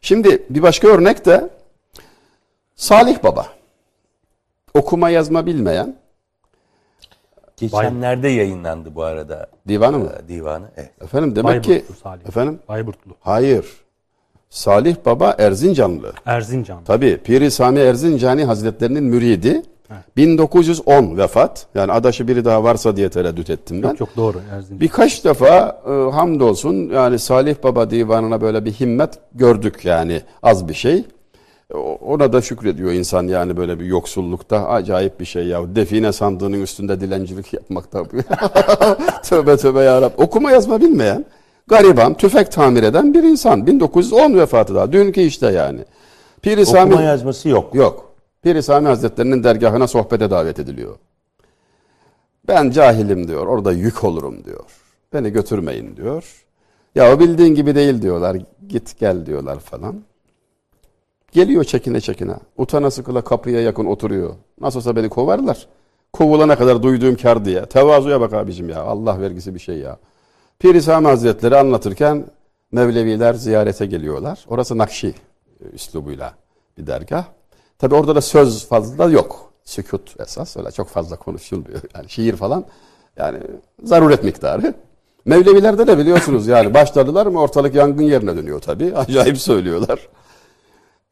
Şimdi bir başka örnek de Salih Baba. Okuma yazma bilmeyen Geçenlerde yayınlandı bu arada divanı mı? e, divanı. Evet. Efendim demek ki Bayburtlu Salih. efendim Bayburtlu. hayır. Salih Baba Erzincanlı. Erzincan. Tabii Piri Sami Erzincani Hazretlerinin müridi. 1910 vefat. Yani adaşı biri daha varsa diye tereddüt ettim ben. Çok çok doğru Erzincan. Birkaç defa e, hamdolsun yani Salih Baba divanına böyle bir himmet gördük yani az bir şey. Ona da şükrediyor insan yani böyle bir yoksullukta acayip bir şey ya. Define sandığının üstünde dilencilik yapmak da. tövbe tövbe yarabbim. Okuma yazma bilmeyen gariban tüfek tamir eden bir insan. 1910 vefatı daha. Dünkü işte yani. Piri Sami Okuma yazması yok. yok. Piri Sami Hazretlerinin dergahına sohbete davet ediliyor. Ben cahilim diyor. Orada yük olurum diyor. Beni götürmeyin diyor. Ya o bildiğin gibi değil diyorlar. Git gel diyorlar falan. Geliyor çekine çekine. Utana sıkıla kapıya yakın oturuyor. Nasıl olsa beni kovarlar. Kovulana kadar duyduğum kar diye. Tevazuya bak abicim ya. Allah vergisi bir şey ya. Piri Sami Hazretleri anlatırken Mevleviler ziyarete geliyorlar. Orası Nakşi e, üslubuyla bir dergah. Tabi orada da söz fazla yok. Sükut esas. Öyle çok fazla konuşulmuyor. Yani şiir falan. Yani zaruret miktarı. Mevlevilerde de biliyorsunuz yani başladılar mı ortalık yangın yerine dönüyor tabi. Acayip söylüyorlar.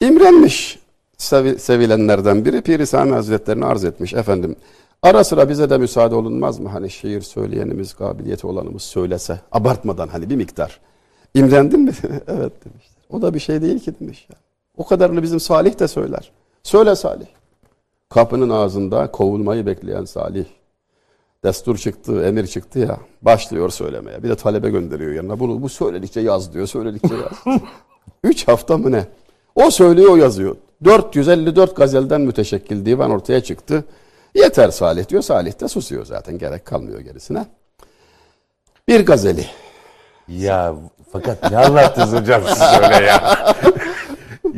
İmrenmiş sevi- sevilenlerden biri Piri Sami Hazretlerini arz etmiş. Efendim ara sıra bize de müsaade olunmaz mı? Hani şiir söyleyenimiz, kabiliyeti olanımız söylese abartmadan hani bir miktar. İmrendin mi? evet demişler. O da bir şey değil ki demiş. Ya. O kadarını bizim Salih de söyler. Söyle Salih. Kapının ağzında kovulmayı bekleyen Salih. Destur çıktı, emir çıktı ya. Başlıyor söylemeye. Bir de talebe gönderiyor yanına. Bunu bu söyledikçe yaz diyor. Söyledikçe yaz. Üç hafta mı ne? O söylüyor o yazıyor. 454 gazelden müteşekkil divan ortaya çıktı. Yeter Salih diyor. Salih de susuyor zaten. Gerek kalmıyor gerisine. Bir gazeli. Ya fakat ne anlattınız hocam siz öyle ya?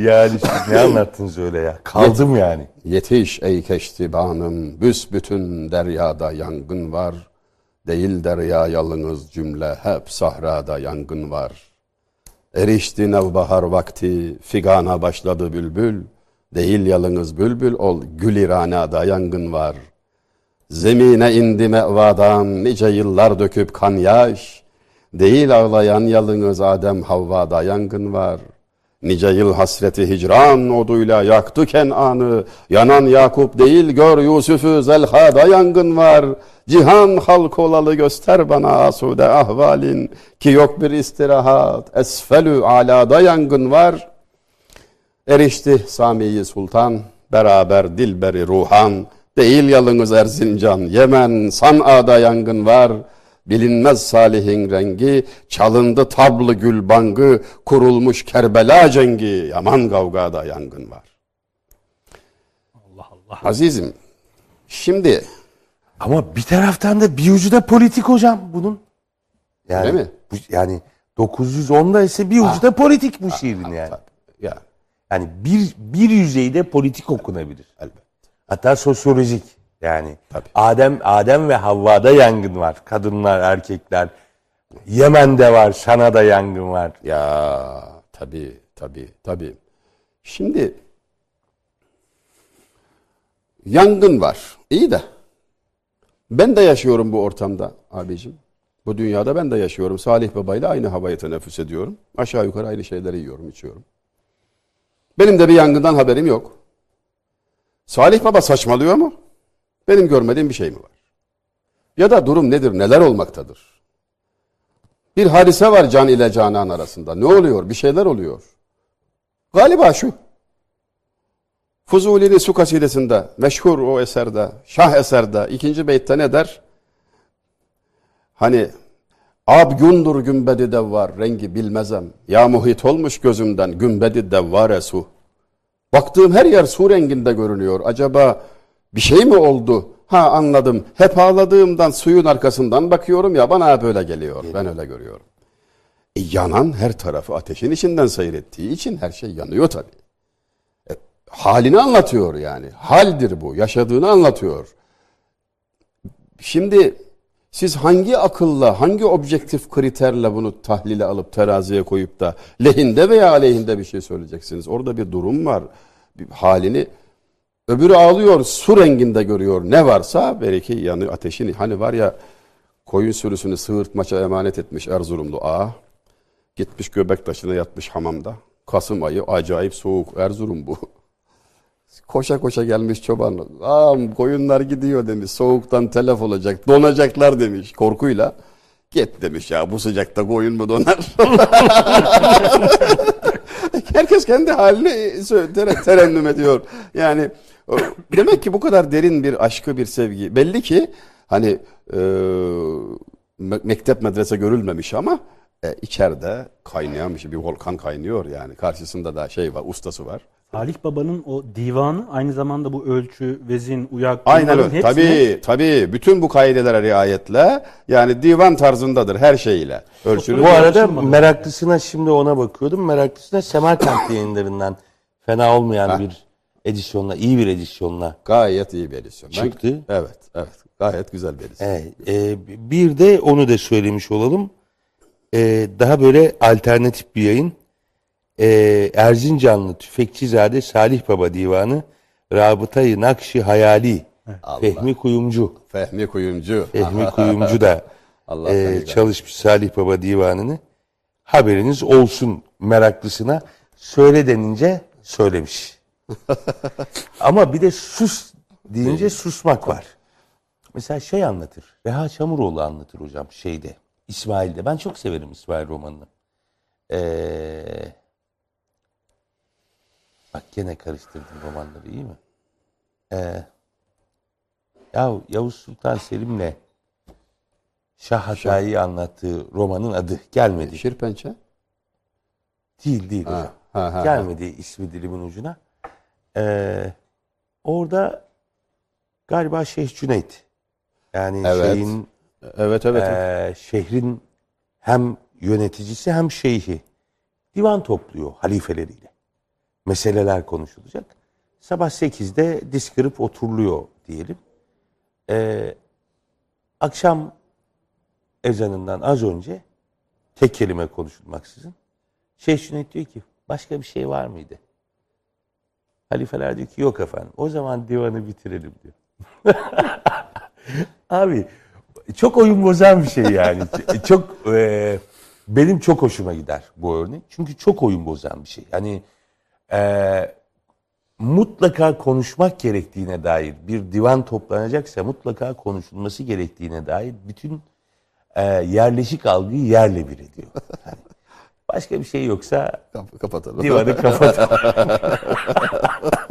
yani ne anlattınız öyle ya? Kaldım yani. Yetiş ey keştibanım, büsbütün deryada yangın var. Değil derya yalınız cümle, hep sahrada yangın var. Erişti nevbahar vakti, figana başladı bülbül. Değil yalınız bülbül ol, gül iranada yangın var. Zemine indi mevadan, nice yıllar döküp kan yaş. Değil ağlayan yalınız Adem Havva'da yangın var. Nice yıl hasreti hicran oduyla yaktı Kenan'ı. Yanan Yakup değil gör Yusuf'u Zelha'da yangın var. Cihan halk olalı göster bana asude ahvalin. Ki yok bir istirahat. Esfelü alada yangın var. Erişti Sami'yi Sultan. Beraber dilberi ruhan. Değil yalınız Erzincan. Yemen San'a'da yangın var. Bilinmez Salih'in rengi, çalındı tablı gül bangı, kurulmuş Kerbela cengi, yaman kavgada yangın var. Allah Allah. Azizim, şimdi Ama bir taraftan da bir ucu da politik hocam bunun. Yani, Öyle mi? Bu, yani 910'da ise bir ucu da politik bu şiirin yani. ya Yani bir, bir yüzeyde politik okunabilir. elbet. Hatta sosyolojik yani. Tabii. Adem Adem ve Havva'da yangın var. Kadınlar, erkekler. Yemen'de var, Şana'da yangın var. Ya tabii tabii tabii. Şimdi yangın var. İyi de ben de yaşıyorum bu ortamda abicim. Bu dünyada ben de yaşıyorum. Salih Baba ile aynı havayı teneffüs ediyorum. Aşağı yukarı aynı şeyleri yiyorum, içiyorum. Benim de bir yangından haberim yok. Salih Baba saçmalıyor mu? Benim görmediğim bir şey mi var? Ya da durum nedir, neler olmaktadır? Bir hadise var can ile canan arasında. Ne oluyor? Bir şeyler oluyor. Galiba şu. Fuzuli'nin su kasidesinde, meşhur o eserde, şah eserde, ikinci beytte ne der? Hani Abgundur gümbedi devvar, rengi bilmezem. Ya muhit olmuş gözümden gümbedi devvare su. Baktığım her yer su renginde görünüyor. Acaba bir şey mi oldu? Ha anladım. Hep ağladığımdan suyun arkasından bakıyorum ya bana hep öyle geliyor. Ben öyle görüyorum. E, yanan her tarafı ateşin içinden seyrettiği için her şey yanıyor tabii. E, halini anlatıyor yani. Haldir bu. Yaşadığını anlatıyor. Şimdi Siz hangi akılla, hangi objektif kriterle bunu tahlile alıp teraziye koyup da lehinde veya aleyhinde bir şey söyleyeceksiniz? Orada bir durum var. Bir halini öbürü ağlıyor, su renginde görüyor. Ne varsa belki yanı ateşin. Hani var ya koyun sürüsünü sığırtmaça emanet etmiş Erzurumlu ağa. Gitmiş göbek taşına yatmış hamamda. Kasım ayı acayip soğuk Erzurum bu. Koşa koşa gelmiş çoban. Ağam koyunlar gidiyor demiş. Soğuktan telef olacak. Donacaklar demiş korkuyla. Git demiş ya bu sıcakta koyun mu donar? Kendi tere- terennüm ediyor. Yani demek ki bu kadar derin bir aşkı bir sevgi. Belli ki hani e, me- mektep medrese görülmemiş ama e, içeride kaynayan bir şey. Bir volkan kaynıyor yani. Karşısında da şey var, ustası var. Salih Baba'nın o divanı aynı zamanda bu ölçü, vezin, uyak Aynen bunların öyle. hepsine- Tabii tabii. Bütün bu kaidelere riayetle yani divan tarzındadır her şeyiyle. Ölçülü. Bu arada meraklısına şimdi ona bakıyordum. Meraklısına Semerkant yayınlarından fena olmayan bir edisyonla, iyi bir edisyonla. Gayet iyi bir edisyon. Ben- Çıktı. evet, evet. Gayet güzel bir edisyon. Evet, e, bir de onu da söylemiş olalım. E, daha böyle alternatif bir yayın. E, Erzincanlı Tüfekçizade Salih Baba Divanı Rabıtayı Nakşi Hayali Fehmi Kuyumcu. Fehmi Kuyumcu. Fehmi Kuyumcu da Allah e, çalışmış Salih Baba Divanı'nı. Haberiniz olsun meraklısına. Söyle denince söylemiş. Ama bir de sus deyince susmak var. Mesela şey anlatır. Reha Çamuroğlu anlatır hocam şeyde. İsmail'de. Ben çok severim İsmail romanını. Ee, bak gene karıştırdım romanları iyi mi? Ee, ya Yavuz Sultan Selim'le Şah Hatay'ı anlattığı romanın adı gelmedi. Şirpençe. Değil değil hocam. ha, ha. Gelmedi ismi dilimin ucuna. Ee, orada galiba Şeyh Cüneyt. Yani Evet. şeyin Evet evet. ee, şehrin hem yöneticisi hem şeyhi divan topluyor halifeleriyle. Meseleler konuşulacak. Sabah 8'de diz kırıp oturuluyor diyelim. Ee, akşam ezanından az önce tek kelime konuşulmaksızın Şeyh Cüneyt diyor ki başka bir şey var mıydı? Halifeler diyor ki yok efendim. O zaman divanı bitirelim diyor. Abi çok oyun bozan bir şey yani. Ç- çok e, benim çok hoşuma gider bu örnek. Çünkü çok oyun bozan bir şey. Yani e, mutlaka konuşmak gerektiğine dair bir divan toplanacaksa mutlaka konuşulması gerektiğine dair bütün e, yerleşik algıyı yerle bir ediyor. Yani başka bir şey yoksa Kap- kapatalım. divanı kapat.